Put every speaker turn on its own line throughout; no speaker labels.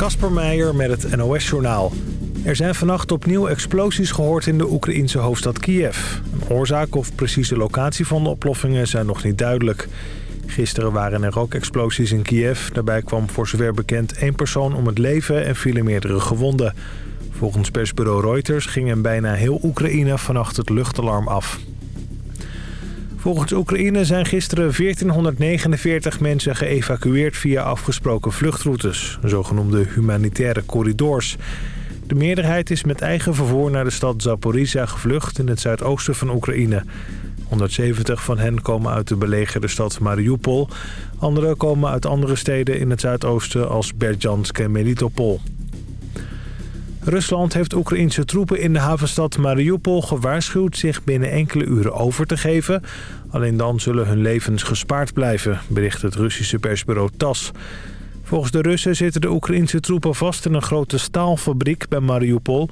Kasper Meijer met het NOS-journaal. Er zijn vannacht opnieuw explosies gehoord in de Oekraïense hoofdstad Kiev. Oorzaak of precieze locatie van de oplossingen zijn nog niet duidelijk. Gisteren waren er ook explosies in Kiev. Daarbij kwam voor zover bekend één persoon om het leven en vielen meerdere gewonden. Volgens persbureau Reuters ging in bijna heel Oekraïne vannacht het luchtalarm af. Volgens Oekraïne zijn gisteren 1449 mensen geëvacueerd via afgesproken vluchtroutes, zogenoemde humanitaire corridors. De meerderheid is met eigen vervoer naar de stad Zaporizhia gevlucht in het zuidoosten van Oekraïne. 170 van hen komen uit de belegerde stad Mariupol. Anderen komen uit andere steden in het zuidoosten als Berdjansk en Melitopol. Rusland heeft Oekraïnse troepen in de havenstad Mariupol gewaarschuwd zich binnen enkele uren over te geven. Alleen dan zullen hun levens gespaard blijven, bericht het Russische persbureau TAS. Volgens de Russen zitten de Oekraïnse troepen vast in een grote staalfabriek bij Mariupol.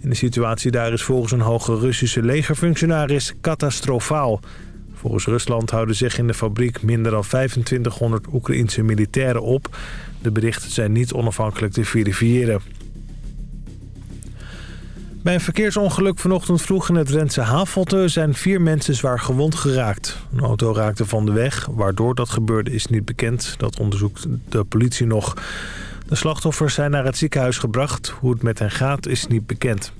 En de situatie daar is volgens een hoge Russische legerfunctionaris catastrofaal. Volgens Rusland houden zich in de fabriek minder dan 2500 Oekraïnse militairen op. De berichten zijn niet onafhankelijk te verifiëren. Bij een verkeersongeluk vanochtend vroeg in het Drentse Havelte zijn vier mensen zwaar gewond geraakt. Een auto raakte van de weg. Waardoor dat gebeurde is niet bekend. Dat onderzoekt de politie nog. De slachtoffers zijn naar het ziekenhuis gebracht. Hoe het met hen gaat is niet bekend.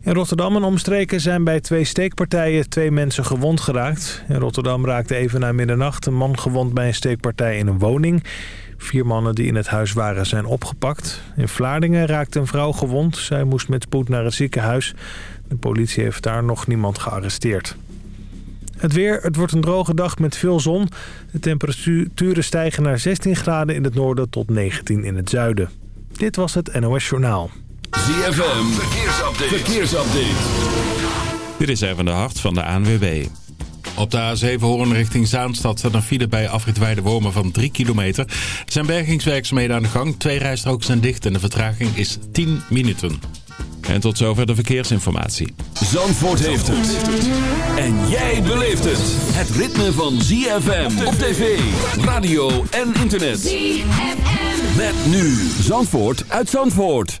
In Rotterdam en omstreken zijn bij twee steekpartijen twee mensen gewond geraakt. In Rotterdam raakte even na middernacht een man gewond bij een steekpartij in een woning. Vier mannen die in het huis waren zijn opgepakt. In Vlaardingen raakte een vrouw gewond. Zij moest met spoed naar het ziekenhuis. De politie heeft daar nog niemand gearresteerd. Het weer, het wordt een droge dag met veel zon. De temperaturen stijgen naar 16 graden in het noorden tot 19 in het zuiden. Dit was het NOS Journaal.
ZFM, verkeersupdate. verkeersupdate.
Dit is even de hart van de ANWB. Op de A7 Hoorn richting Zaanstad staat een file bij afrit Wormen van 3 kilometer. Er zijn bergingswerkzaamheden aan de gang. Twee rijstroken zijn dicht en de vertraging is 10 minuten. En tot zover de verkeersinformatie.
Zandvoort heeft het. En jij beleeft het. Het ritme van ZFM op tv, radio en internet. ZFM. Met nu Zandvoort uit Zandvoort.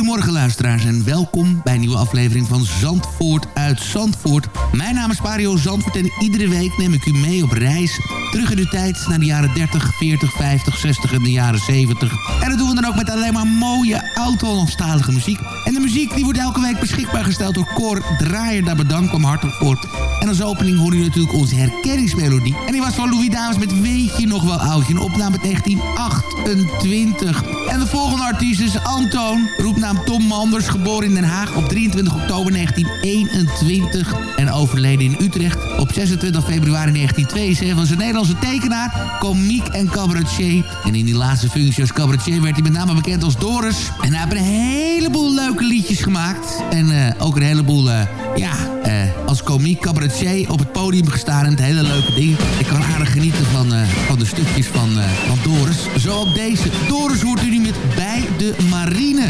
Goedemorgen luisteraars en welkom bij een nieuwe aflevering van Zandvoort uit Zandvoort. Mijn naam is Mario Zandvoort en iedere week neem ik u mee op reis terug in de tijd naar de jaren 30, 40, 50, 60 en de jaren 70. En dat doen we dan ook met alleen maar mooie oud-Hollandstalige muziek. En de muziek die wordt elke week beschikbaar gesteld door Cor Draaier. Daar bedank ik hem hartelijk voor. En als opening hoor u natuurlijk onze herkenningsmelodie. En die was van Louis Dames met Weet je nog wel oudje? Een opname uit 1928. En de volgende artiest is Antoon. Roepnaam Tom Manders, geboren in Den Haag op 23 oktober 1921. En overleden in Utrecht op 26 februari 1972. Was een Nederlandse tekenaar, komiek en cabaretier. En in die laatste functie als cabaretier werd hij met name bekend als Doris. En hij heeft een heleboel leuke liedjes gemaakt. En eh, ook een heleboel, eh, ja, eh, als komiek cabaretier op het podium gestaan. En het hele leuke ding. Ik kan aardig genieten van, van de stukjes van, van Doris. Zo ook deze. Doris hoort u nu met Bij de Marine.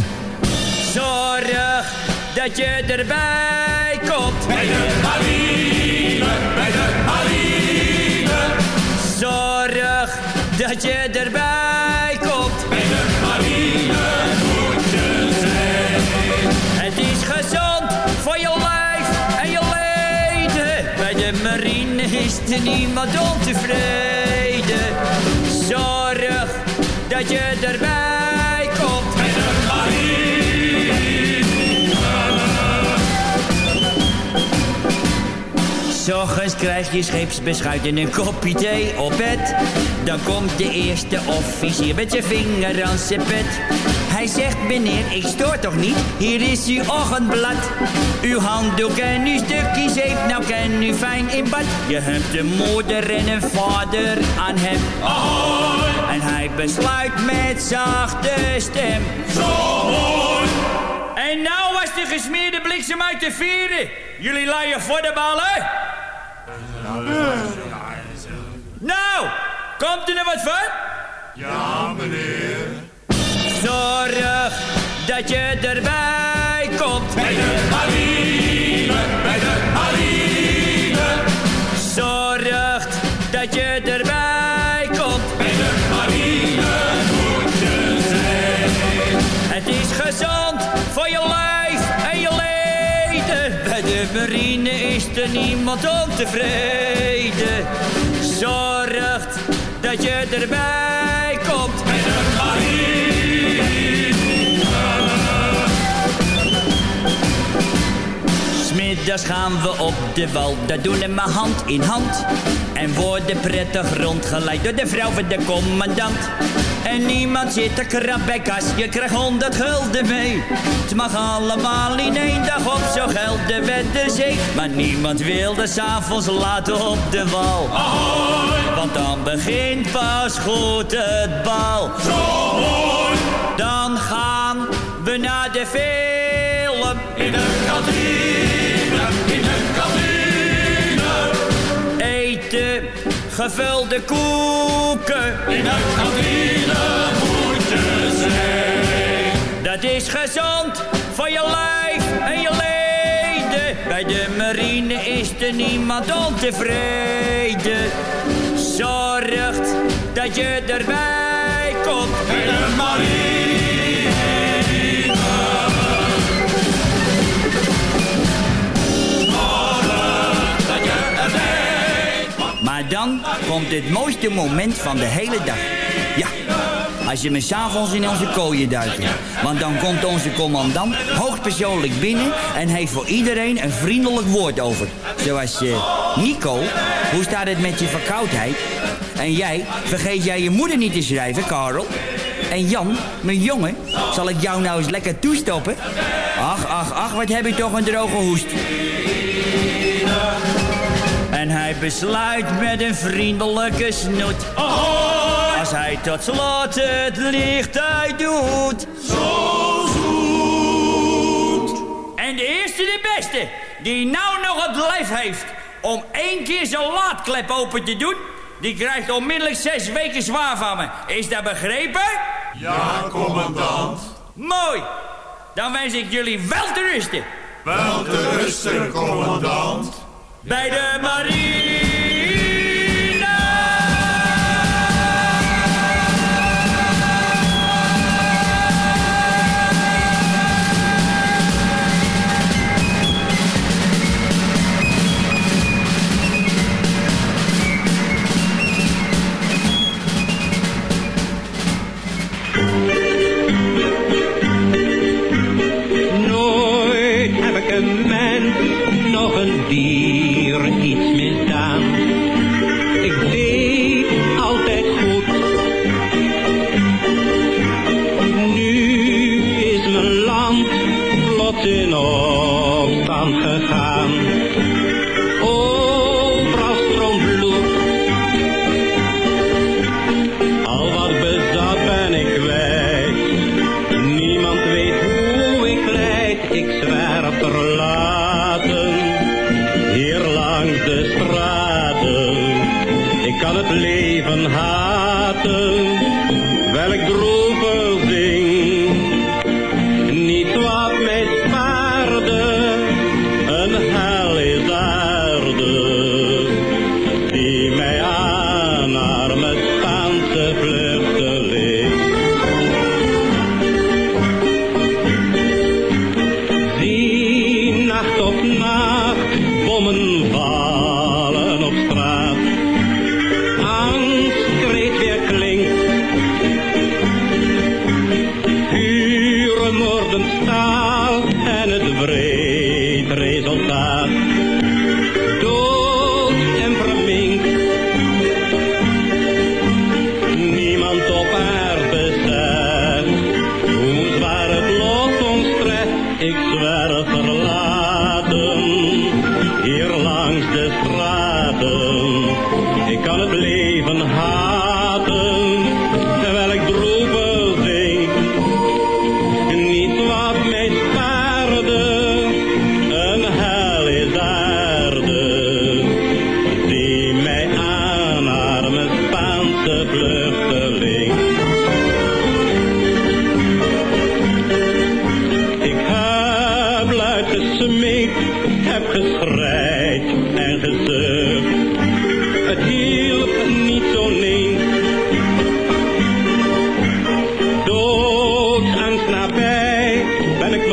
Zorg dat je erbij komt.
Bij de marine, bij de marine,
Zorg dat je erbij komt.
bij de marine moet je zijn.
Het is gezond voor je lijf en je leden. Bij de marine is er niemand ontevreden. Zorg dat je erbij S'ochtends krijg je scheepsbeschuit en een kopje thee op bed. Dan komt de eerste officier met zijn vinger aan zijn pet. Hij zegt, meneer, ik stoor toch niet? Hier is uw ochtendblad. Uw handdoek en uw stukje zeep, nou kan u fijn in bad. Je hebt een moeder en een vader aan hem. En hij besluit met zachte stem.
zo mooi.
En nou was de gesmeerde bliksem uit de vieren. Jullie laaien voor de ballen? Nou, komt er nog wat van?
Ja, meneer.
Zorg dat je erbij komt.
Bij de marine, bij de marine,
Zorg dat je erbij komt.
bij de marine moet je zijn.
Het is gezond voor je lijf en je leden. Bij de marine is er niemand ontevreden. Dat je erbij Smiddags gaan we op de wal, dat doen we maar hand in hand. En worden prettig rondgeleid door de vrouw van de commandant. En niemand zit te krab bij kas, je krijgt honderd gulden mee. Het mag allemaal in één dag op, zo gelden we de zee. Maar niemand wil de s'avonds laten op de wal. Want dan begint pas goed het bal.
Zo mooi.
Dan gaan we naar de film.
In de kantine.
Gevulde koeken.
In de kantine moet je zijn.
Dat is gezond voor je lijf en je leden. Bij de marine is er niemand ontevreden. Zorgt dat je erbij komt.
Bij de marine. Komt
het mooiste moment van de hele dag. Ja, als je me s'avonds in onze kooien duikt. Want dan komt onze commandant hoogpersoonlijk binnen... en heeft voor iedereen een vriendelijk woord over. Zoals, eh, Nico, hoe staat het met je verkoudheid? En jij, vergeet jij je moeder niet te schrijven, Karel? En Jan, mijn jongen, zal ik jou nou eens lekker toestoppen? Ach, ach, ach, wat heb ik toch een droge hoest. En hij besluit met een vriendelijke snoet. Als hij tot slot het licht uit doet.
Zo zoet.
En de eerste de beste, die nou nog het lef heeft om één keer zijn laadklep open te doen, die krijgt onmiddellijk zes weken zwaar van me. Is dat begrepen?
Ja, commandant.
Mooi. Dan wens ik jullie wel te rusten.
Wel te rusten, commandant.
Bij de marine.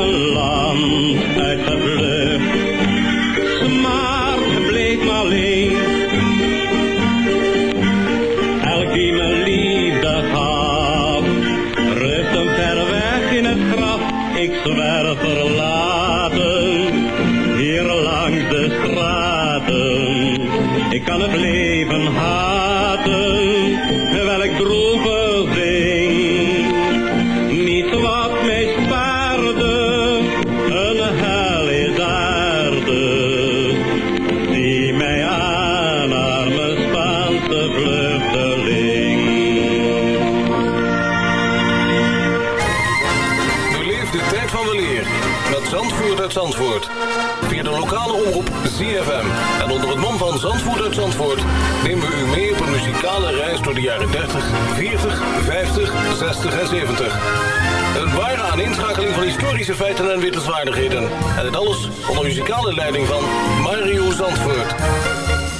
Doodsangst nabij ben ik
30, 40, 50, 60 en 70. Een ware aaninschakeling van historische feiten en wittelswaardigheden. En dit alles onder muzikale leiding van Mario Zandvoort.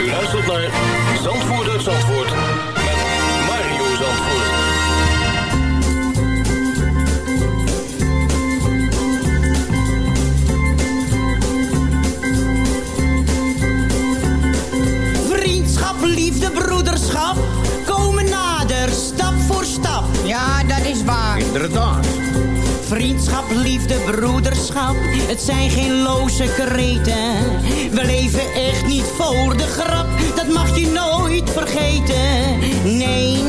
U luistert naar Zandvoort uit Zandvoort met Mario Zandvoort.
Vriendschap, liefde, broederschap komen nader, stap voor stap. Ja, dat is waar.
Inderdaad.
Vriendschap, liefde, broederschap, het zijn geen loze kreten. We leven echt niet voor de grap, dat mag je nooit vergeten. Nee,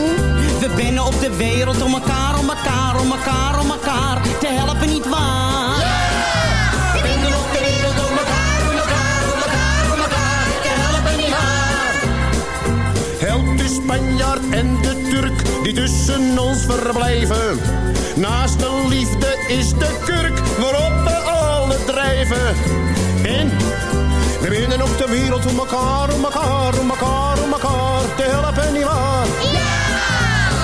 we binnen op de wereld om elkaar, om elkaar, om elkaar, om elkaar te helpen, niet waar? We op de wereld om elkaar, om elkaar, om elkaar, om elkaar te helpen, niet waar?
Help de Spanjaard en die tussen ons verblijven. Naast de liefde is de kurk waarop we alle drijven. En we winnen op de wereld om elkaar, om elkaar, om elkaar, om elkaar te helpen, nietwaar?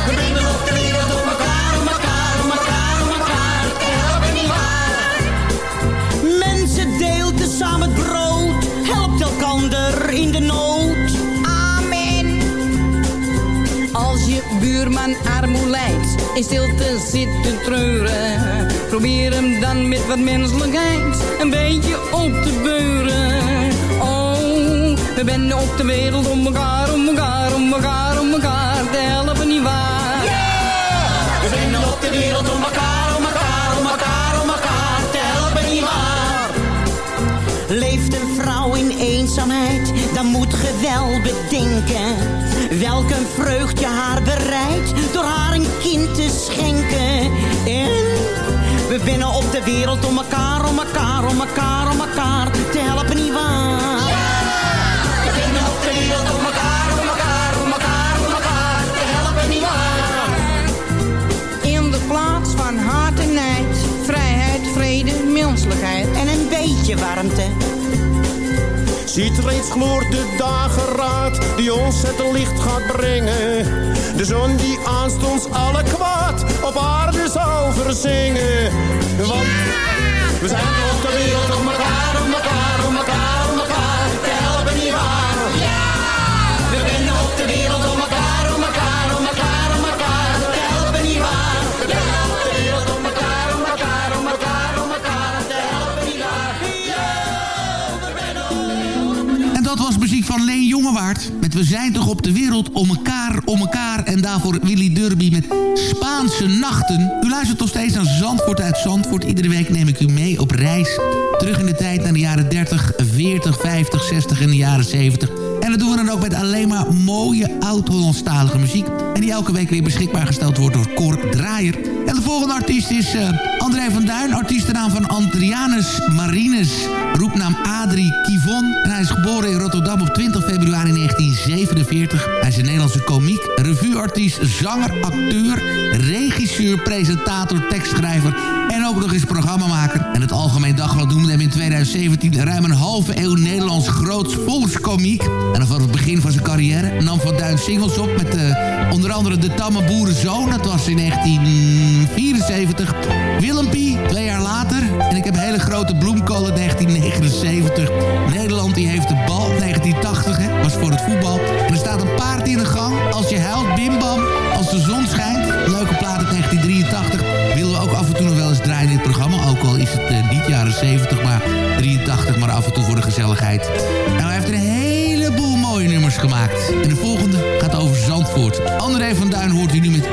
We binnen op de wereld om elkaar, om elkaar, om elkaar, om elkaar te helpen, nietwaar? Mensen deelt te samen het brood, helpt elkander in de nood.
Buurman armoe in stilte zit te treuren. Probeer hem dan met wat menselijkheid een beetje op te beuren. Oh, we benden op de wereld om elkaar, om elkaar, om elkaar, om elkaar te helpen, nietwaar?
We binnen op de wereld om elkaar, om elkaar, om elkaar, om elkaar te helpen, nietwaar? Leeft een vrouw in eenzaamheid, dan moet ge wel bedenken. Welk een vreugd je haar bereidt, door haar een kind te schenken. En we binnen op de wereld om elkaar, om elkaar, om elkaar, om elkaar te helpen, nietwaar? We binnen op de wereld om elkaar, om elkaar, om elkaar, om elkaar te helpen, nietwaar?
In de plaats van haat en nijd, vrijheid, vrede, menselijkheid.
En een beetje warmte.
Ziet reeds gloort de dageraad die ons het licht gaat brengen. De zon die aanstonds alle kwaad op aarde zal verzingen. Want we zijn op de wereld
van Leen Jongewaard. Met We zijn toch op de wereld om elkaar, om elkaar. En daarvoor Willy Derby met Spaanse nachten. U luistert nog steeds naar Zandvoort uit Zandvoort. Iedere week neem ik u mee op reis. Terug in de tijd naar de jaren 30, 40, 50, 60 en de jaren 70. En dat doen we dan ook met alleen maar mooie oud-Hollandstalige muziek. En die elke week weer beschikbaar gesteld wordt door Cor Draaier. En de volgende artiest is uh, André van Duin. Artiestennaam van Andrianus Marinus. Roepnaam Adrie Kivon. Hij is geboren in Rotterdam op 20 februari 1947. Hij is een Nederlandse komiek, revueartiest, zanger, acteur, regisseur, presentator, tekstschrijver en ook nog eens programmamaker. En het Algemeen Dagblad noemde hem in 2017 ruim een halve eeuw Nederlands groots volkskomiek. En vanaf het begin van zijn carrière nam Van Duin singles op met uh, onder andere De Tamme Boerenzoon. Dat was in 1974 filmpje, twee jaar later.
En ik heb hele grote bloemkolen 1979. Nederland die heeft de bal 1980, hè, was voor het voetbal. En er staat een paard in de gang. Als je huilt, bimbam. Als de zon schijnt. Leuke platen 1983. Willen we ook af en toe nog wel eens draaien in het programma. Ook al is het eh, niet jaren 70, maar 83. Maar af en toe voor de gezelligheid. Nou, hij heeft een heleboel mooie nummers gemaakt. En de volgende gaat over Zandvoort. André van Duin hoort u nu met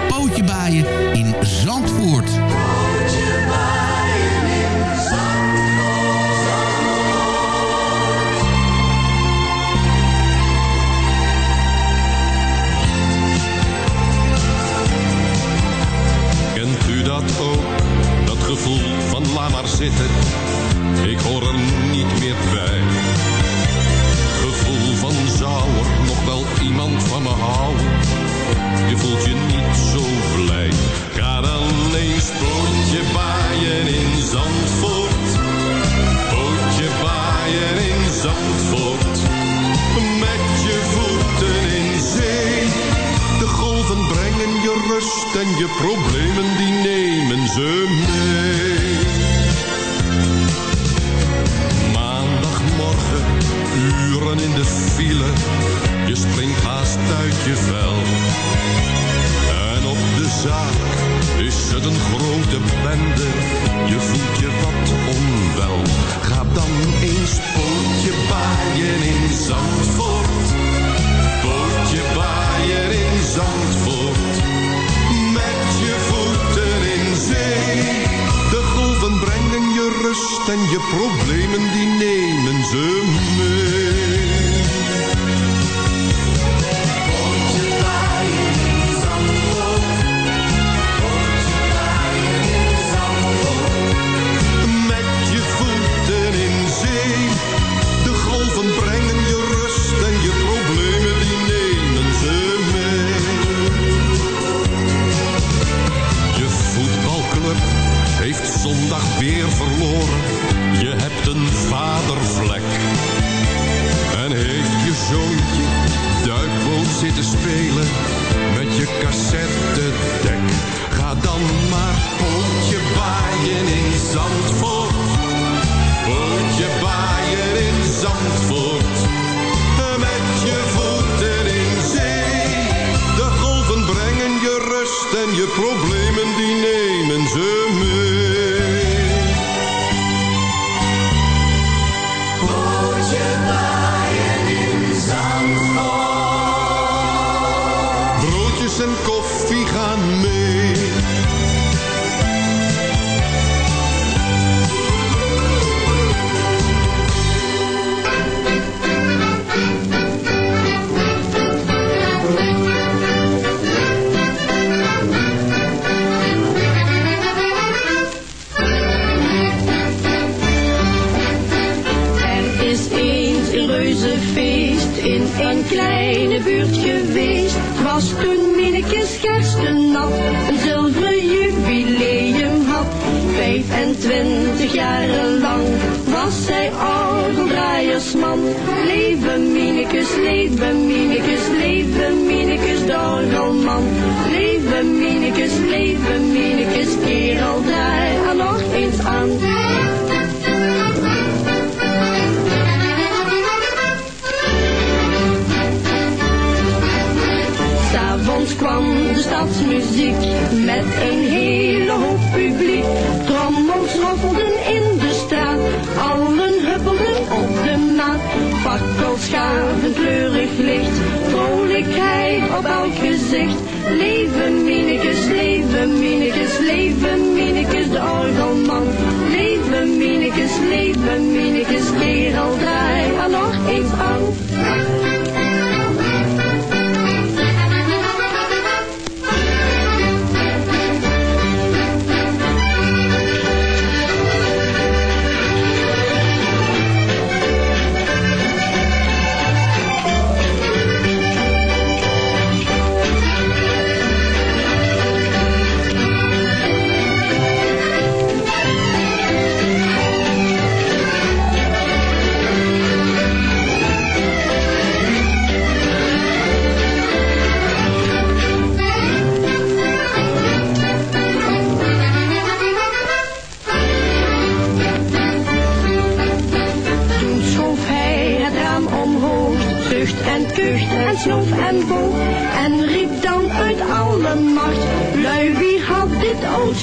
gezicht. Leven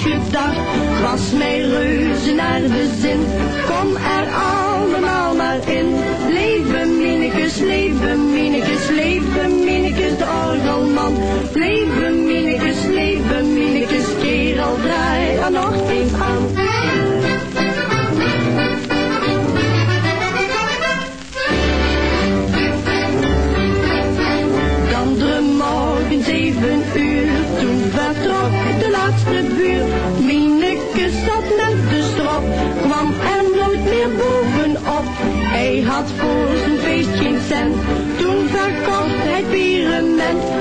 gedacht? Was mij reuze naar de zin, kom er allemaal maar in. Had voor zijn feest geen cent, toen verkocht hij pirement.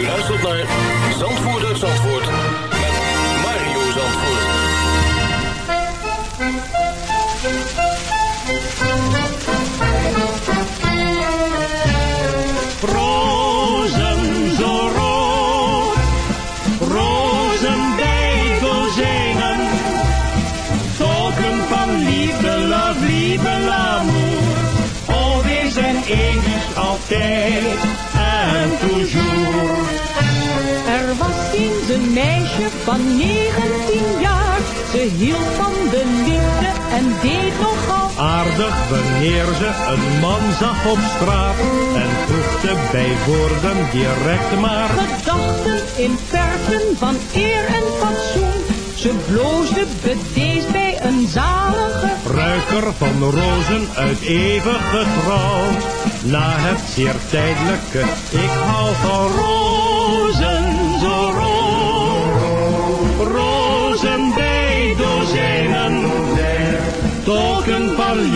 U luistert naar Zandvoort Zandvoort met Mario Zandvoort.
Rozen zo rood, rozen bij dozijnen, tolken van liefde, love, liefde, l'amour. Oh, we zijn eeuwig altijd
van 19 jaar. Ze hield van de liefde en deed nogal
Aardig wanneer ze een man zag op straat en proefde bij woorden direct maar.
gedachten in perken van eer en fatsoen. Ze bloosde bedeesd bij een zalige
Ruiker van rozen uit eeuwige trouw. Na het zeer tijdelijke, ik hou van rozen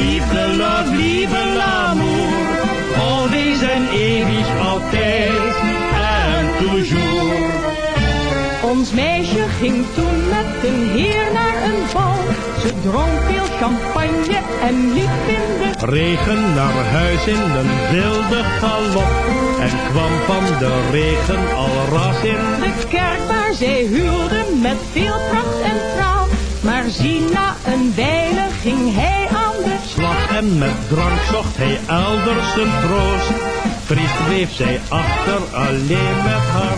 liefde, love, liefde, l'amour. Oh, die zijn eeuwig altijd en toujours.
Ons meisje ging toen met een heer naar een bal. Ze dronk veel champagne en liep in de
Regen naar huis in een wilde galop. En kwam van de regen al ras in.
de kerk waar zij huwden met veel pracht en praal. Maar zie na een wijle ging hij
slag. En met drank zocht hij elders zijn troost. Triest bleef zij achter alleen met haar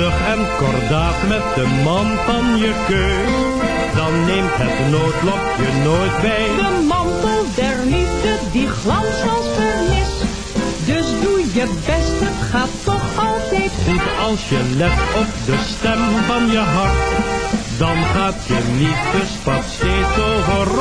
Vlug en kordaat met de man van je keus. Dan neemt het noodlotje nooit bij.
De mantel der liefde, die glans als vernis. Dus doe je best, het gaat toch altijd
Goed als je let op de stem van je hart. Dan gaat je liefdespad steeds over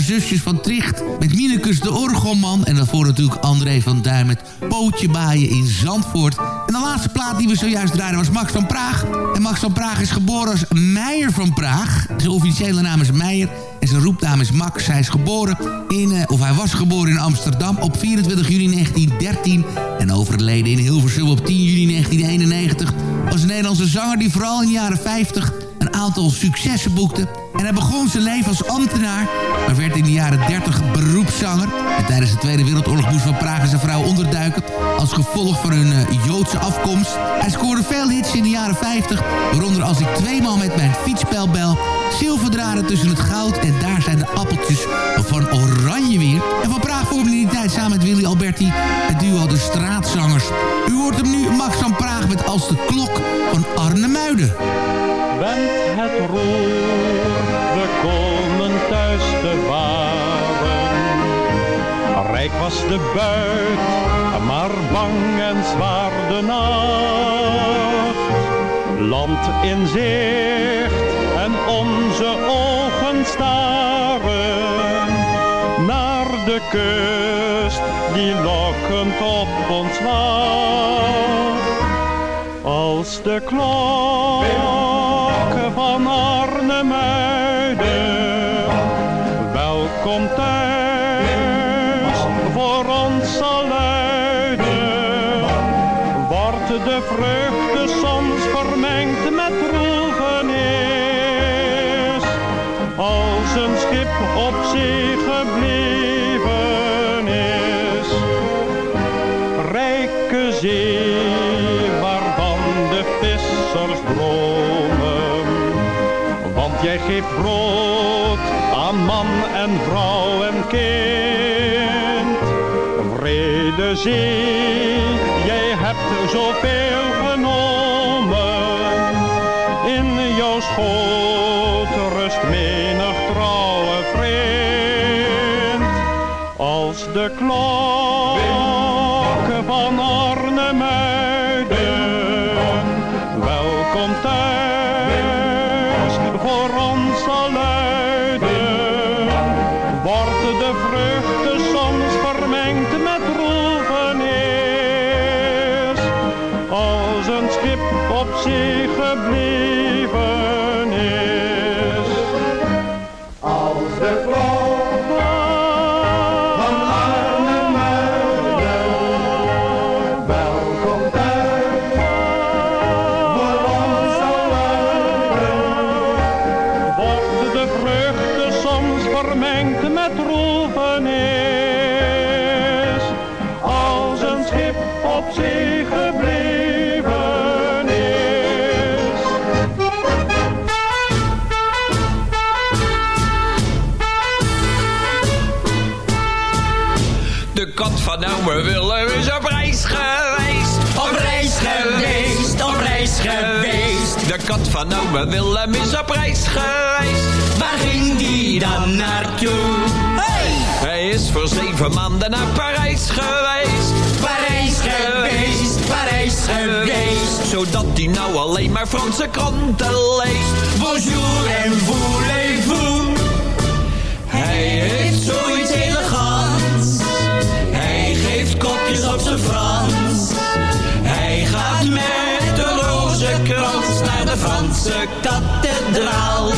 Zusjes van Tricht. Met Minekus de Orgelman. En daarvoor natuurlijk André van Duin met Pootje Baaien in Zandvoort. En de laatste plaat die we zojuist draaiden was Max van Praag. En Max van Praag is geboren als Meijer van Praag. Zijn officiële naam is Meijer. En zijn roepnaam is Max. Hij is geboren in, eh, of hij was geboren in Amsterdam op 24 juni 1913. En overleden in Hilversum op 10 juni 1991. Was een Nederlandse zanger die vooral in de jaren 50 een aantal successen boekte. En hij begon zijn leven als ambtenaar, maar werd in de jaren 30 beroepszanger. En tijdens de Tweede Wereldoorlog moest Van Praag zijn vrouw onderduiken... als gevolg van hun uh, Joodse afkomst. Hij scoorde veel hits in de jaren 50, waaronder Als ik tweemaal met mijn fietsbel bel... Zilverdraden tussen het goud en daar zijn de appeltjes van oranje weer. En Van Praag vormde in die tijd samen met Willy Alberti het duo De Straatzangers. U hoort hem nu, Max van Praag met Als de Klok van Arne Muiden.
Bent het roer, we komen thuis gevaren. Rijk was de buit, maar bang en zwaar de nacht. Land in zicht en onze ogen staren naar de kust die lokkend op ons wacht. Als de klokken van Arnhemuiden, welkom thuis. Voor ons zal luiden, wordt de vreugde soms vermengd met droefenis, als een schip op zee jij geeft brood aan man en vrouw en kind. Vrede zee, jij hebt zoveel genomen. In jouw schoot rust menig trouwe vriend. Als de klokken van
oude Willem is op reis geweest.
Waar ging die dan naartoe? Hey!
Hij is voor zeven maanden naar Parijs geweest.
Parijs geweest, Parijs geweest.
Zodat hij nou alleen maar Franse kranten leest.
Bonjour en voulez-vous. Hij heeft zoiets elegants. Hij geeft kopjes op zijn Frans. De rozenkrans naar de Franse kathedraal.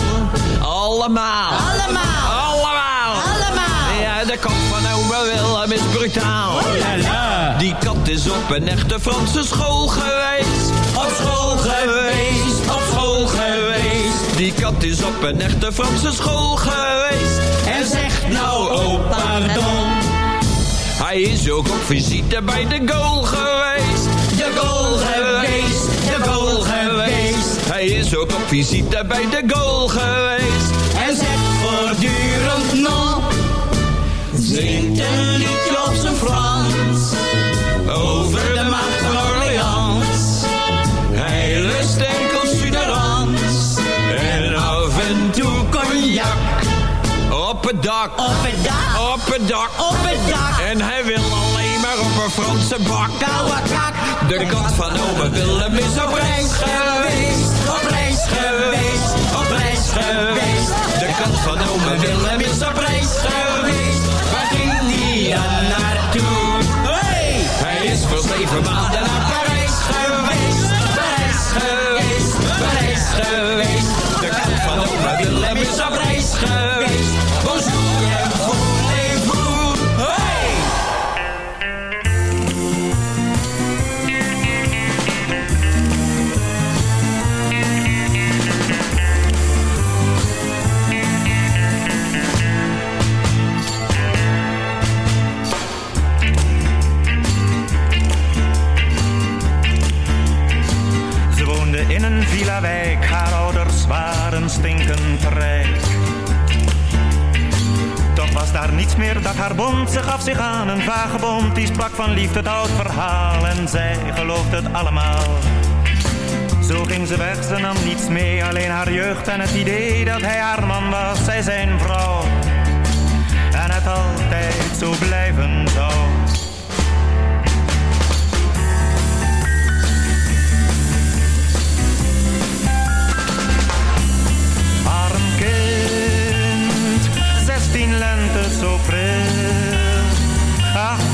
Allemaal.
Allemaal.
Allemaal.
Allemaal.
Ja, de kat van oude Willem is brutaal.
Oh la la.
Die kat is op een echte Franse school geweest.
Op school geweest, op school geweest.
Die kat is op een echte Franse school geweest.
En zegt nou, oh pardon.
Hij is ook op visite bij de goal geweest. Hij is ook op visite bij de goal geweest.
En zegt voortdurend nog. Zingt een liedje op zijn Frans. Over de macht van Orleans. Hij lust enkel suderans. En af en toe cognac.
Op het dak.
Op het dak.
Op het dak.
Op het dak.
En hij wil alleen maar op een Franse bak.
Koude kak.
De kat van ome Willem is op reis geweest.
Geweest, op reis geweest.
De kat van ome Willem is op reis geweest. Waar ging die dan naartoe? Hey! Hij is voor zeven maanden naar Parijs geweest. Parijs geweest, Parijs geweest. De kat van ome Willem is op reis
ze gaf zich aan een vagebond. Die sprak van liefde het oud verhaal en zij geloofde het allemaal. Zo ging ze weg, ze nam niets mee, alleen haar jeugd en het idee dat hij haar man was, zij zijn vrouw. En het altijd zo blijven zou. Arm kind, zestien lente zo pril.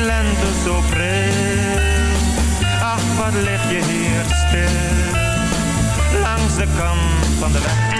Zestien lente zo pril. Ach, wat lig je hier stil, langs de kant van de weg.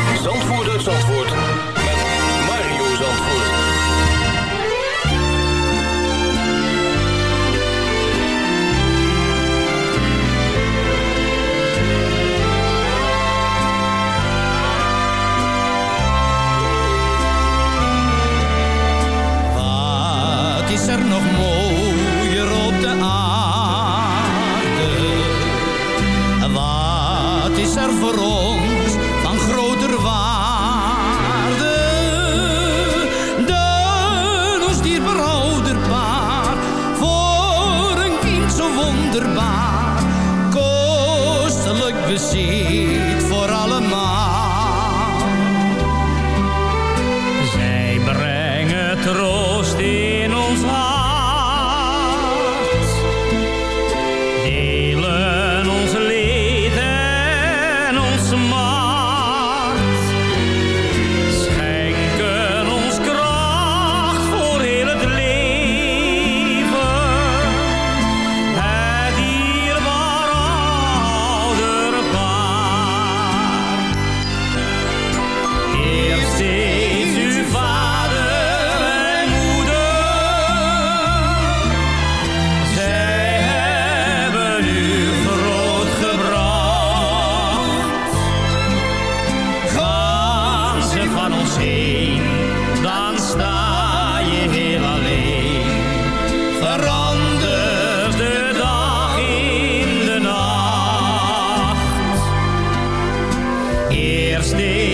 stay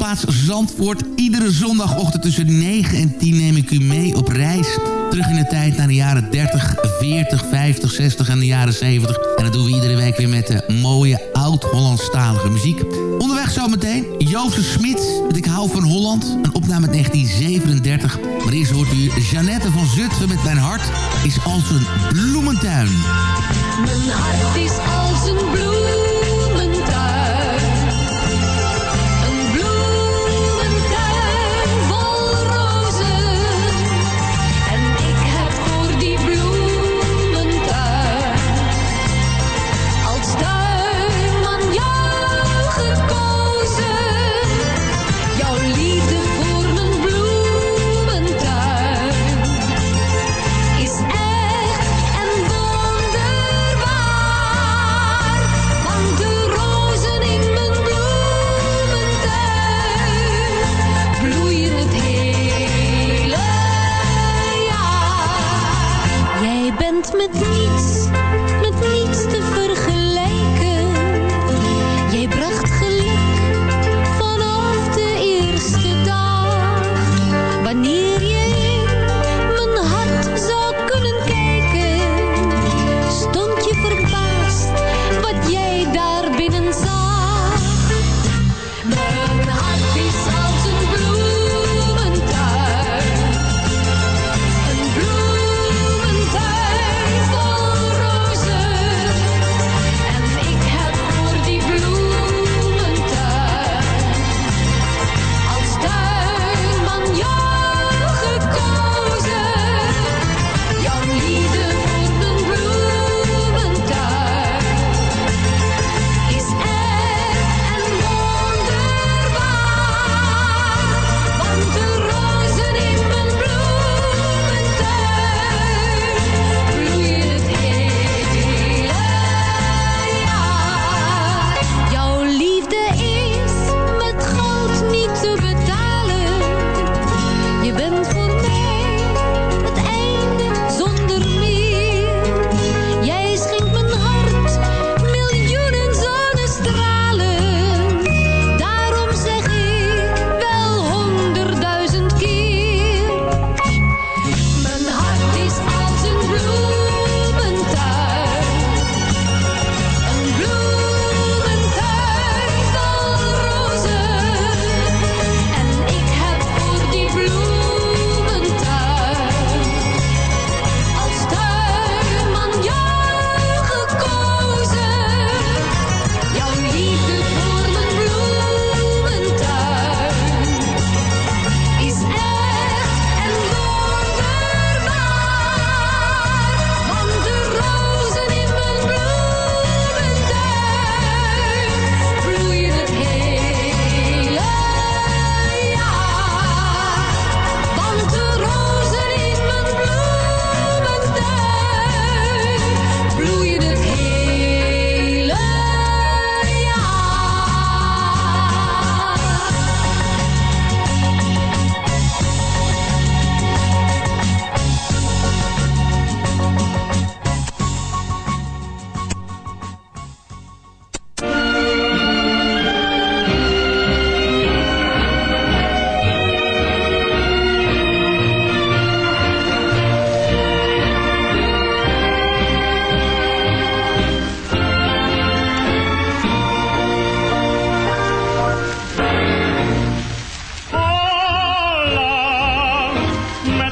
badplaats Zandvoort. Iedere zondagochtend tussen 9 en 10 neem ik u mee op reis. Terug in de tijd naar de jaren 30, 40, 50, 60 en de jaren 70. En dat doen we iedere week weer met de mooie oud-Hollandstalige muziek. Onderweg zometeen Jozef Smit met Ik hou van Holland. Een opname uit 1937. Maar eerst hoort u Jeannette van Zutphen met Mijn hart is als een bloementuin.
Mijn hart is als een bloementuin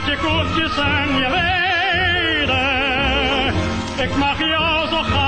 je
koetjes en je leden. Ik mag jou zo gaan.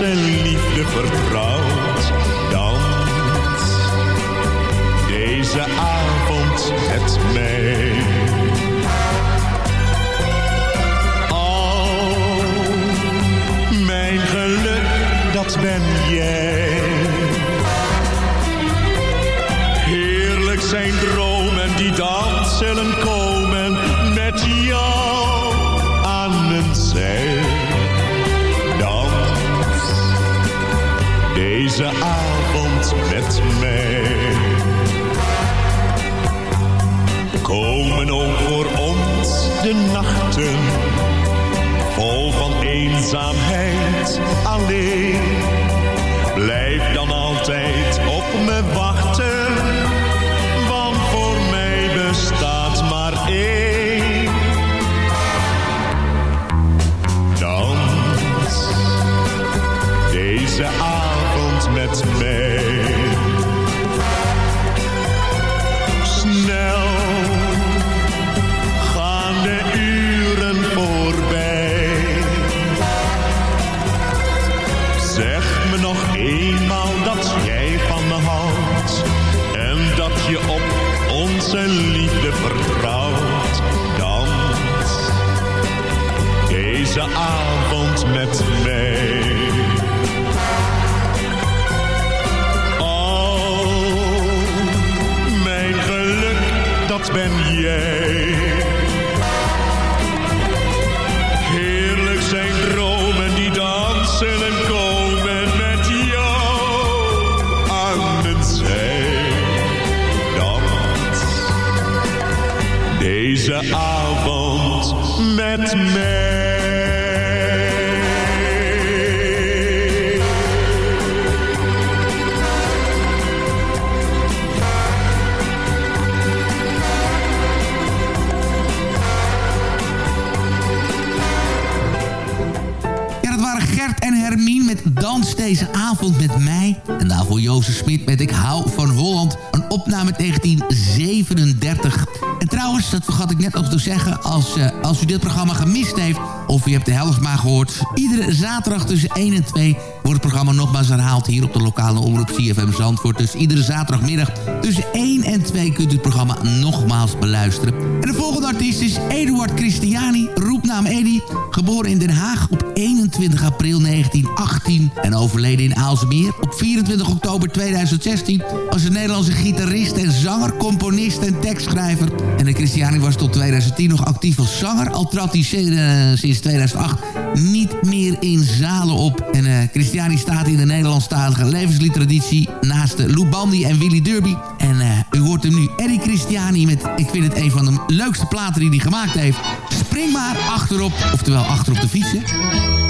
zijn liefde vertrouwd dans deze avond met mij. Al mijn geluk, dat ben jij. Heerlijk zijn dromen die dans zullen komen. De avond met mij. Komen ook voor ons de nachten, vol van eenzaamheid alleen. Blijf dan altijd op me wachten mij. Snel gaan de uren voorbij. Zeg me nog eenmaal dat jij van me houdt en dat je op onze liefde vertrouwt. Dan deze avond met
1937. En trouwens, dat vergat ik net nog te zeggen... als, eh, als u dit programma gemist heeft... of u hebt de helft maar gehoord... iedere zaterdag tussen 1 en 2 wordt het programma nogmaals herhaald... hier op de lokale omroep CFM Zandvoort. Dus iedere zaterdagmiddag tussen 1 en 2 kunt u het programma nogmaals beluisteren. En de volgende artiest is Eduard Christiani, roepnaam Eddy. Geboren in Den Haag op 21 april 1918 en overleden in Aalsmeer op 24 oktober 2016... was een Nederlandse gitarist en zanger, componist en tekstschrijver. En de Christiani was tot 2010 nog actief als zanger... al trad hij eh, sinds 2008 niet meer in zalen op. En eh, Christiani staat in de Nederlandstalige levensliedtraditie... naast de Lou Bandy en Willy Derby. En eh, u hoort hem nu, Eddie Christiani... met, ik vind het een van de leukste platen die hij gemaakt heeft. Spring maar achterop, oftewel achter op de fiets, hè?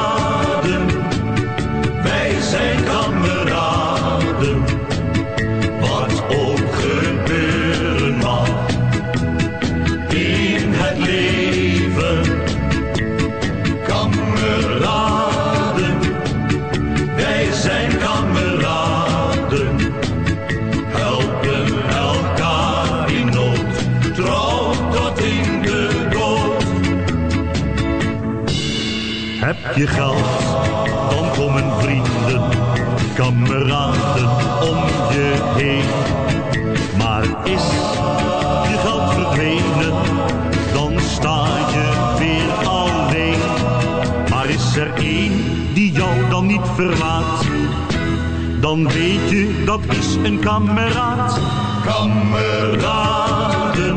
Heb je geld, dan komen vrienden
kameraden om je heen. Maar is je geld verdwenen, dan sta je weer alleen. Maar is er één die jou dan niet verlaat, dan weet je dat is een kameraad. Kameraden,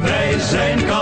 wij zijn kameraden,